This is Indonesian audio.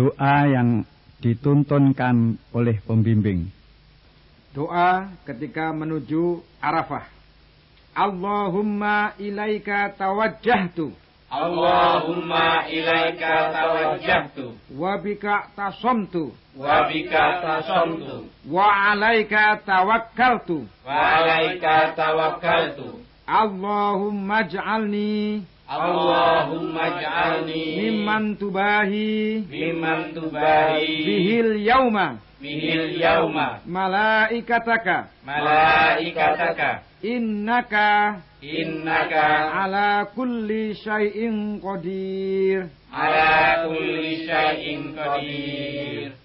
Doa yang dituntunkan oleh pembimbing. Doa ketika menuju Arafah. Allahumma ilaika tawajjahtu. Allahumma ilaika tawajjahtu. Wa bika tasomtu. Wa bika tasomtu. Wa alaika tawakkaltu. Wa alaika tawakkaltu. Allahumma ij'alni Allahumma ij'alni mimman tubahi mimman tubahi bihil yauma bihil yauma malaikataka malaikataka innaka innaka ala kulli syai'in qadir ala kulli syai'in qadir